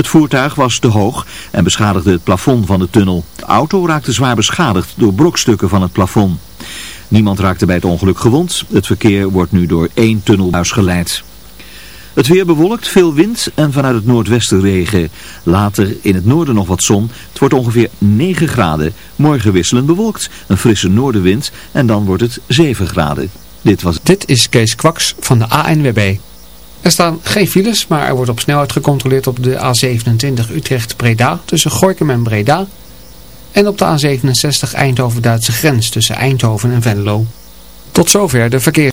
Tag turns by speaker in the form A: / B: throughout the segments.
A: Het voertuig was te hoog en beschadigde het plafond van de tunnel. De auto raakte zwaar beschadigd door brokstukken van het plafond. Niemand raakte bij het ongeluk gewond. Het verkeer wordt nu door één tunnelbuis geleid. Het weer bewolkt, veel wind en vanuit het noordwesten regen. Later in het noorden nog wat zon. Het wordt ongeveer 9 graden. Morgen wisselend bewolkt, een frisse noordenwind en dan wordt het 7 graden. Dit was
B: Dit is Kees Kwaks van de ANWB. Er staan geen files, maar er wordt op snelheid gecontroleerd op de A27 Utrecht-Breda tussen Gorkum en Breda. En op de A67 Eindhoven-Duitse grens tussen Eindhoven en Venlo. Tot zover de verkeer.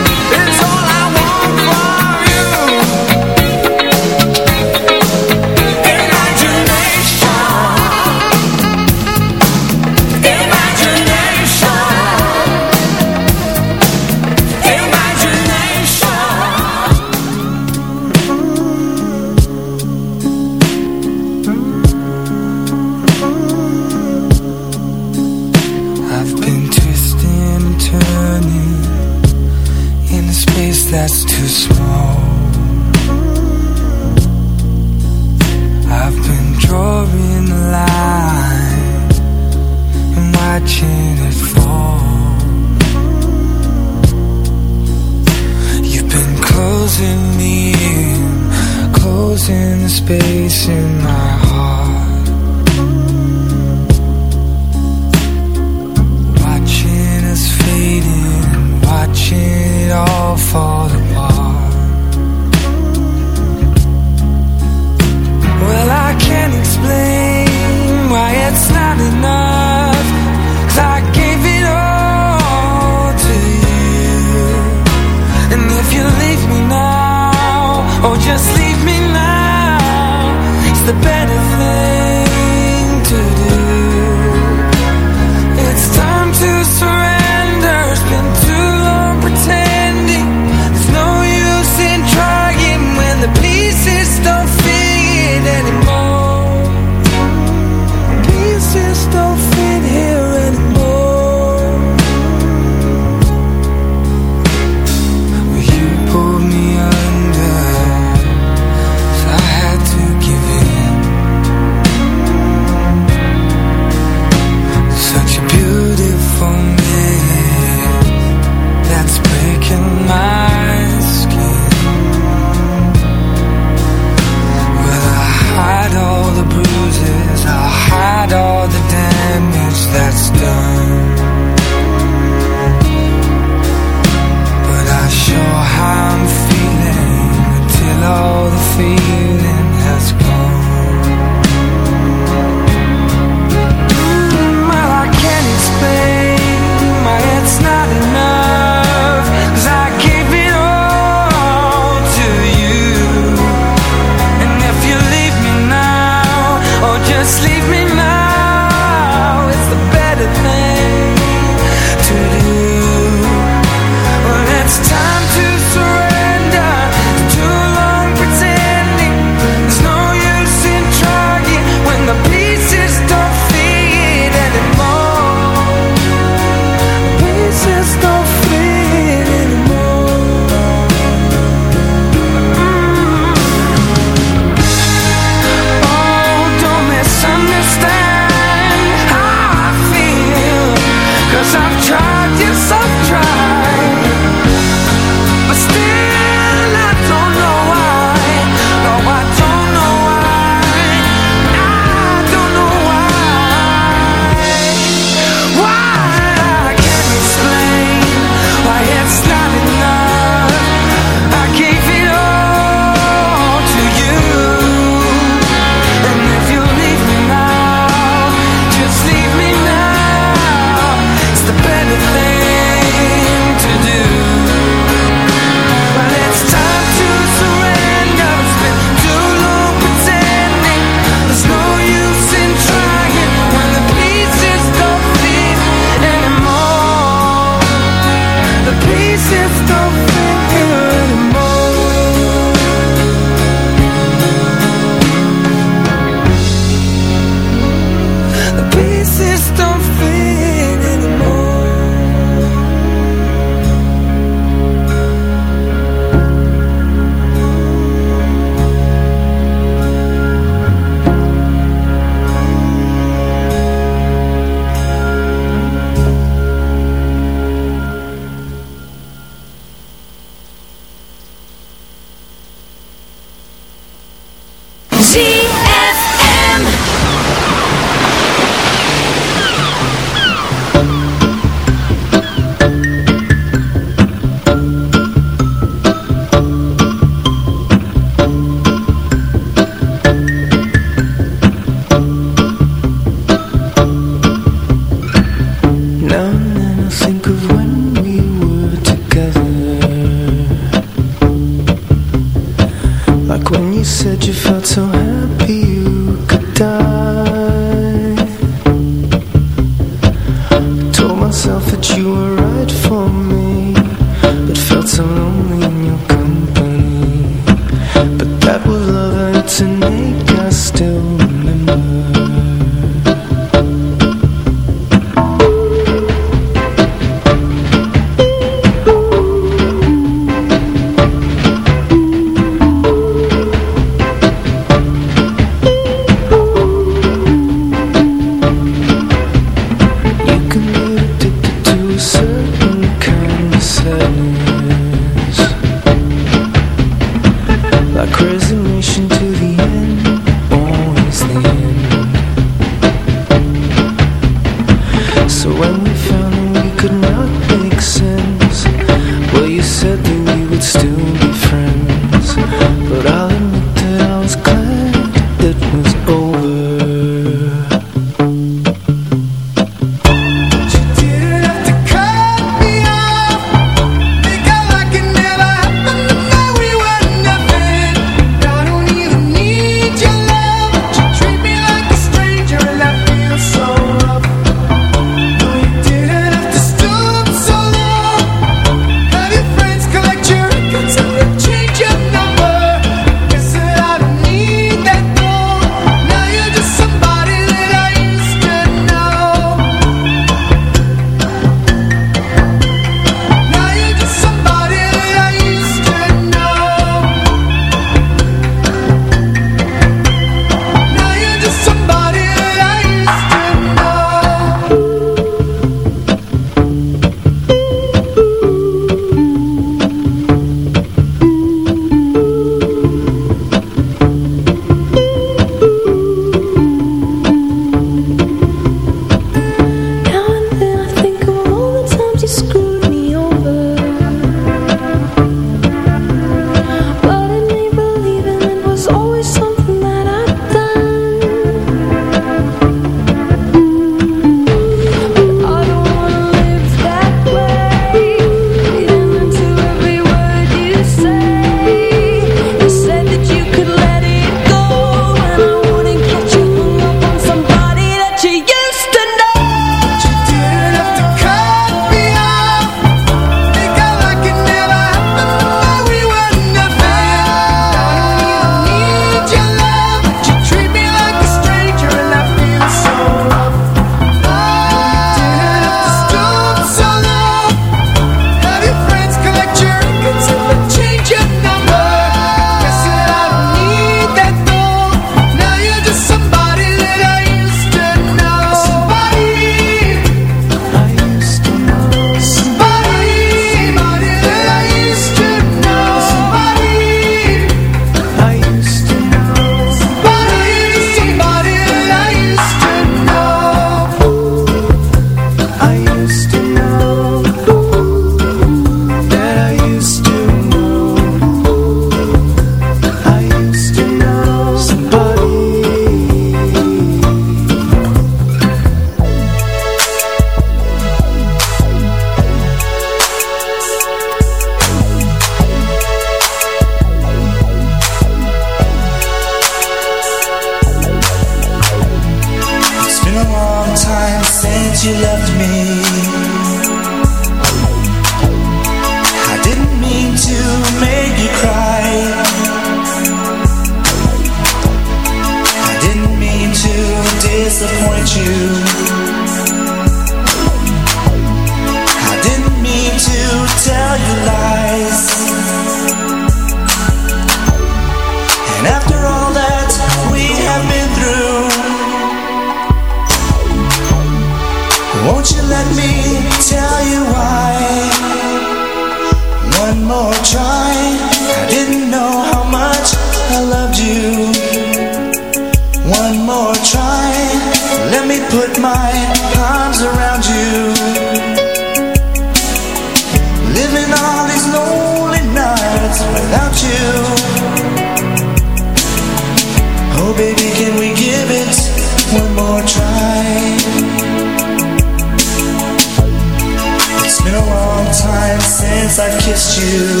C: time
D: since I kissed you.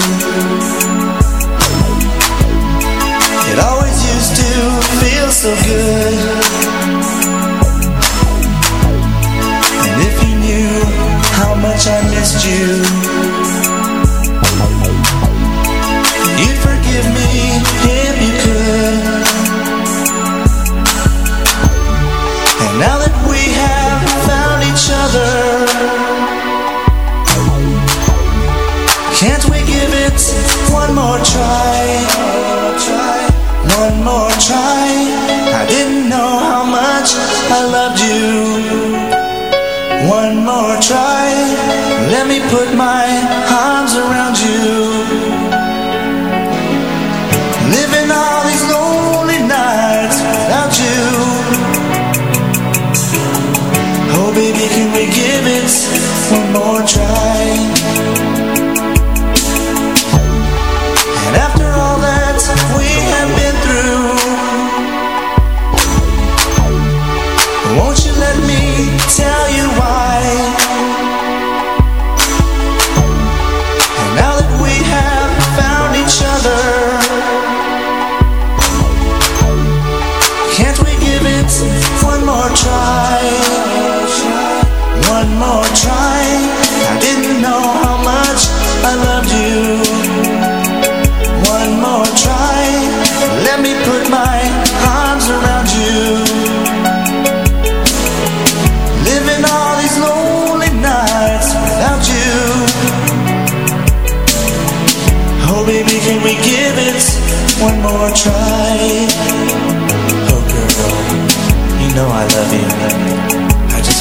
D: It always used to feel so good. And if you knew how much I missed you. let me put my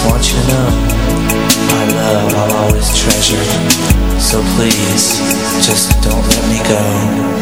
D: I want you to know My love I'll always treasure. So please, just don't let me go.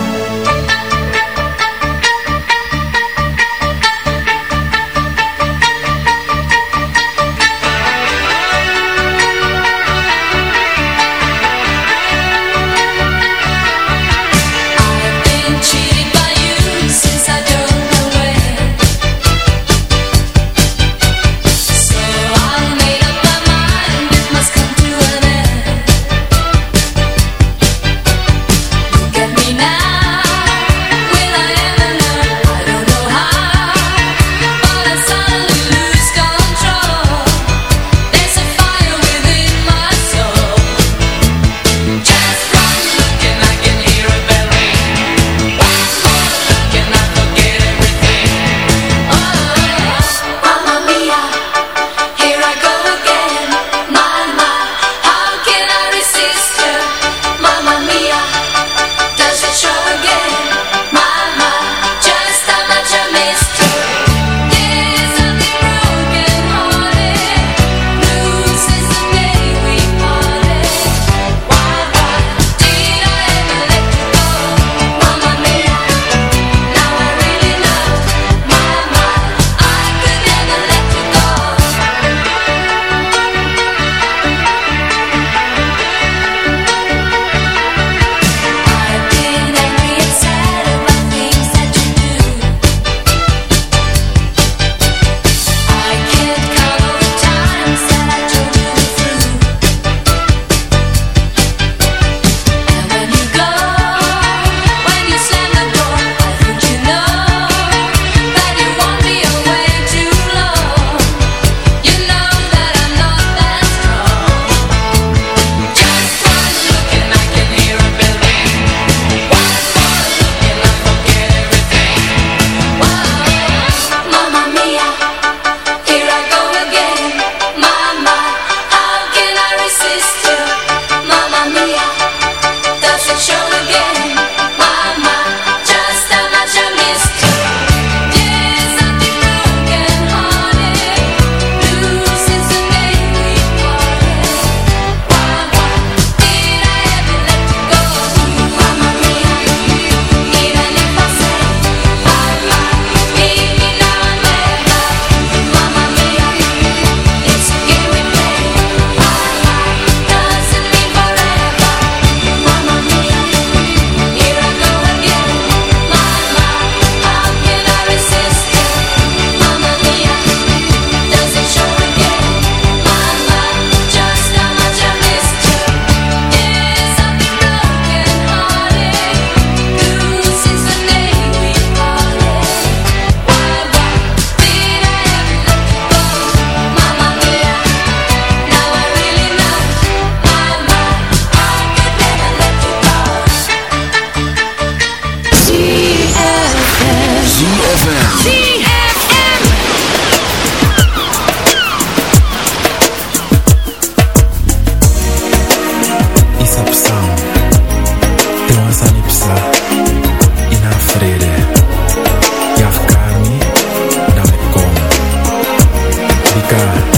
E: God.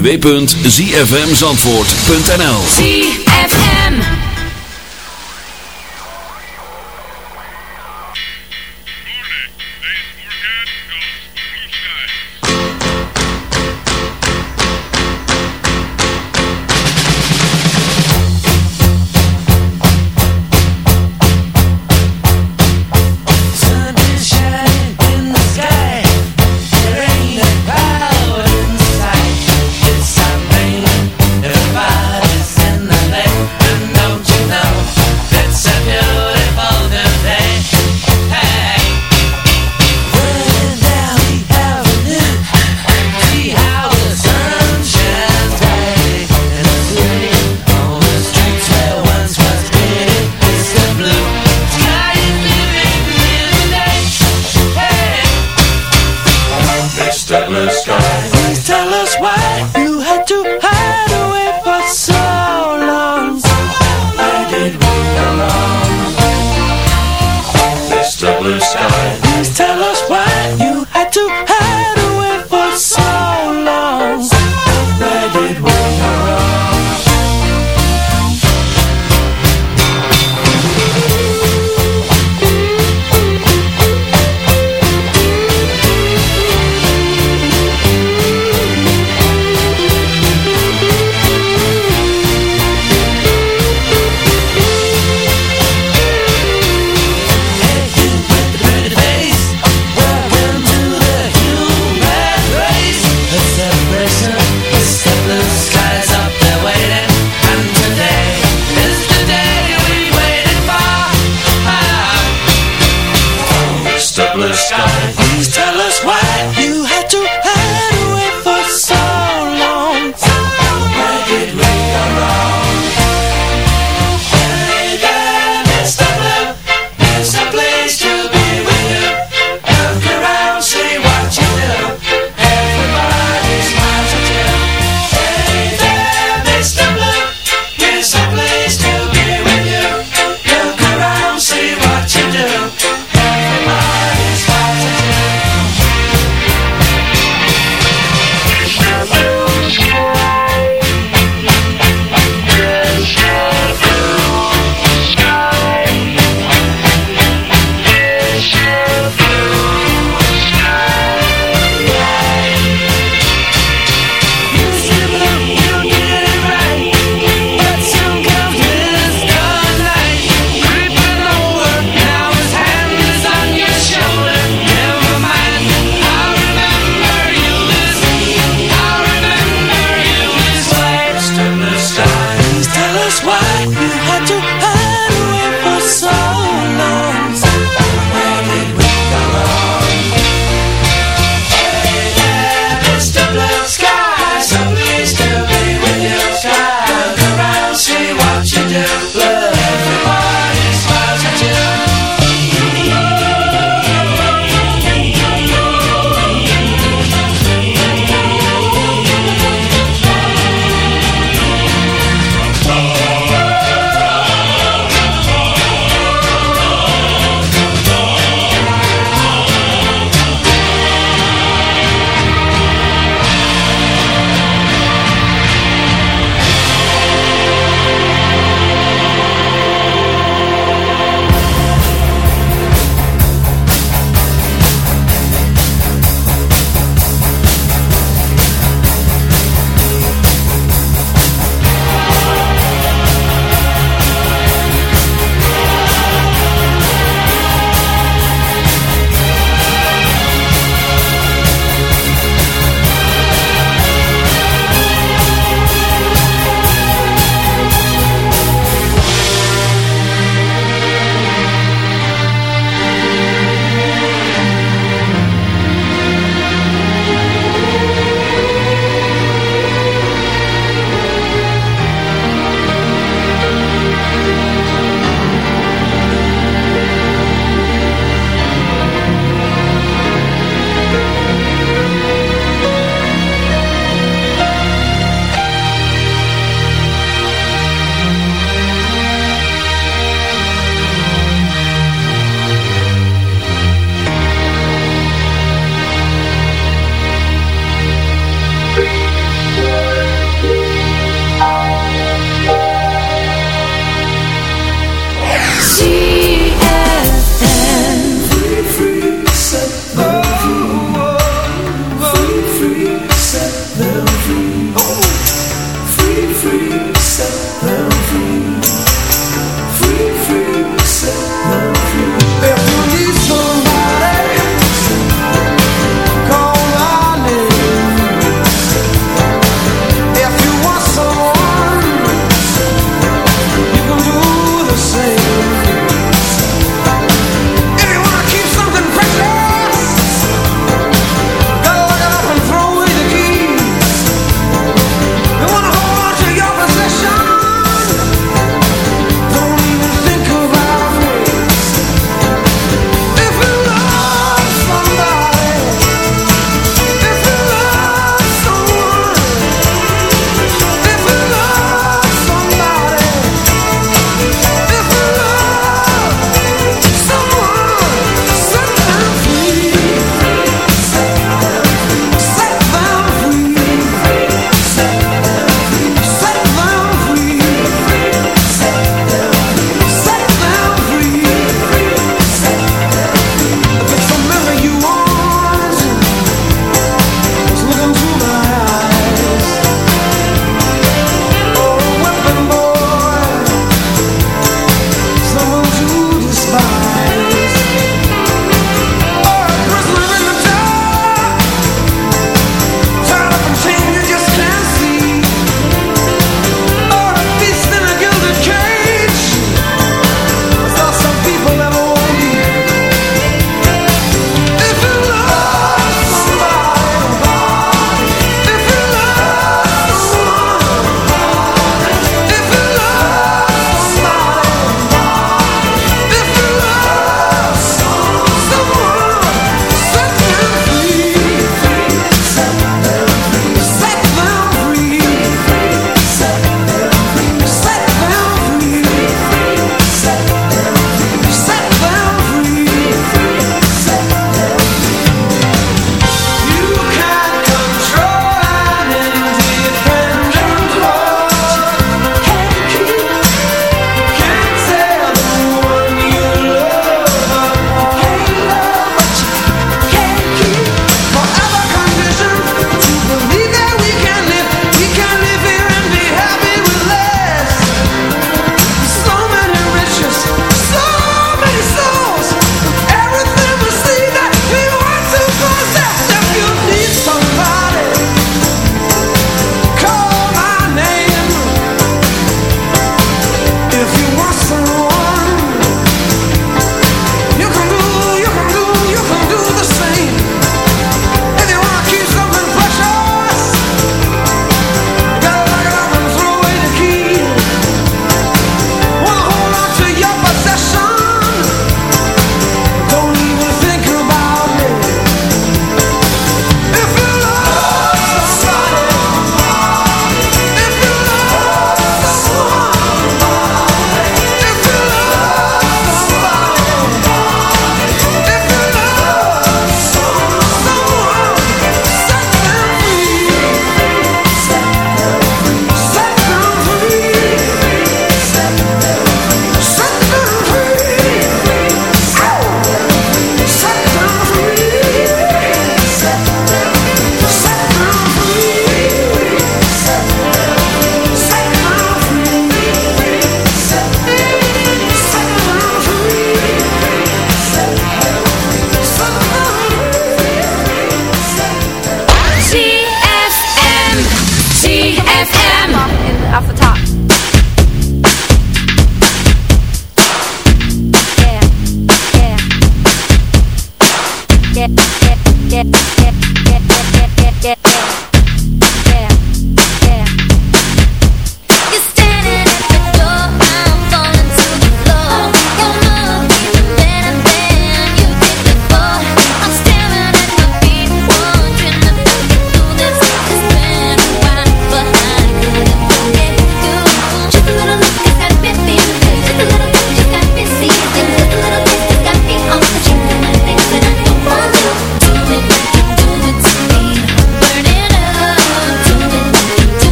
E: www.zfmzandvoort.nl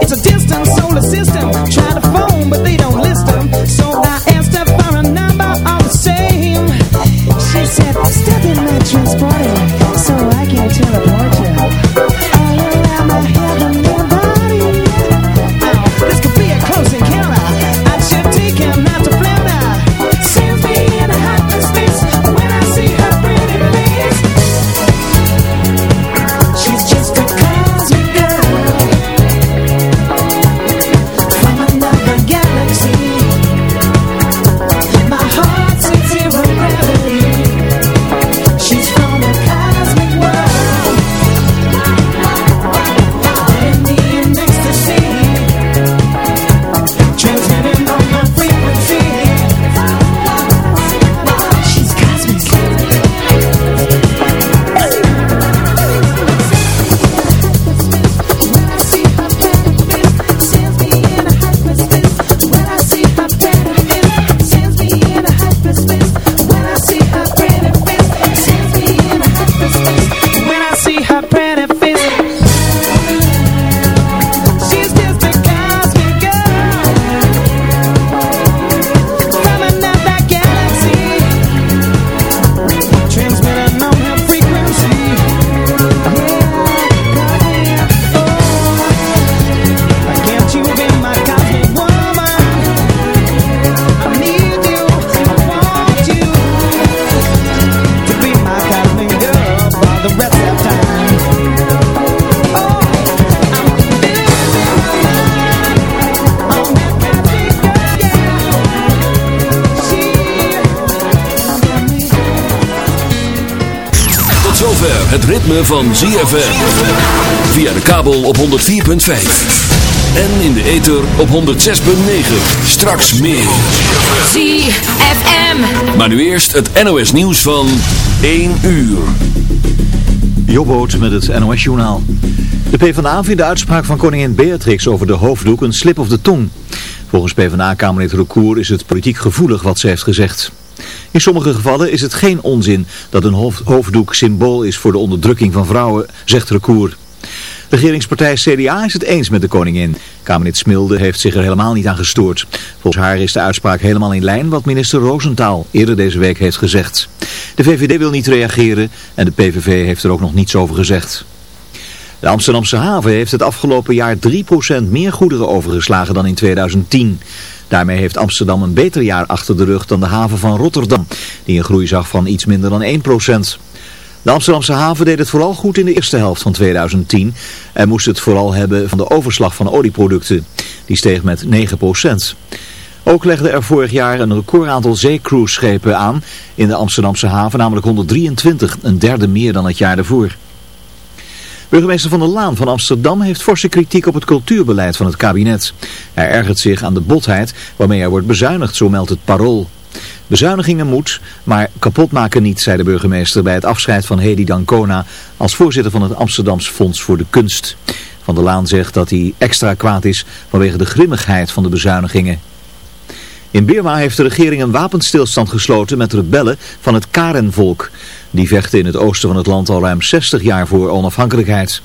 F: It's a distant solar system.
E: Het ritme van ZFM. Via de kabel op 104.5. En in de ether op 106.9. Straks meer.
G: ZFM.
E: Maar nu eerst het NOS nieuws van 1 uur.
A: Jobboot met het NOS journaal. De PvdA vindt de uitspraak van koningin Beatrix over de hoofddoek een slip of de tong. Volgens PvdA-kamerlid Recour is het politiek gevoelig wat ze heeft gezegd. In sommige gevallen is het geen onzin dat een hoofd- hoofddoek symbool is voor de onderdrukking van vrouwen, zegt Recour. Regeringspartij CDA is het eens met de koningin. Kamerlid Smilde heeft zich er helemaal niet aan gestoord. Volgens haar is de uitspraak helemaal in lijn wat minister Roosentaal eerder deze week heeft gezegd. De VVD wil niet reageren en de PVV heeft er ook nog niets over gezegd. De Amsterdamse haven heeft het afgelopen jaar 3% meer goederen overgeslagen dan in 2010. Daarmee heeft Amsterdam een beter jaar achter de rug dan de haven van Rotterdam, die een groei zag van iets minder dan 1%. De Amsterdamse haven deed het vooral goed in de eerste helft van 2010 en moest het vooral hebben van de overslag van olieproducten. Die steeg met 9%. Ook legde er vorig jaar een recordaantal zeecruiseschepen aan in de Amsterdamse haven, namelijk 123, een derde meer dan het jaar daarvoor. Burgemeester Van der Laan van Amsterdam heeft forse kritiek op het cultuurbeleid van het kabinet. Hij ergert zich aan de botheid waarmee er wordt bezuinigd, zo meldt het parool. Bezuinigingen moet, maar kapotmaken niet, zei de burgemeester bij het afscheid van Hedy Dancona als voorzitter van het Amsterdams Fonds voor de Kunst. Van der Laan zegt dat hij extra kwaad is vanwege de grimmigheid van de bezuinigingen. In Birma heeft de regering een wapenstilstand gesloten met rebellen van het Karen-volk. Die vechten in het oosten van het land al ruim 60 jaar voor onafhankelijkheid.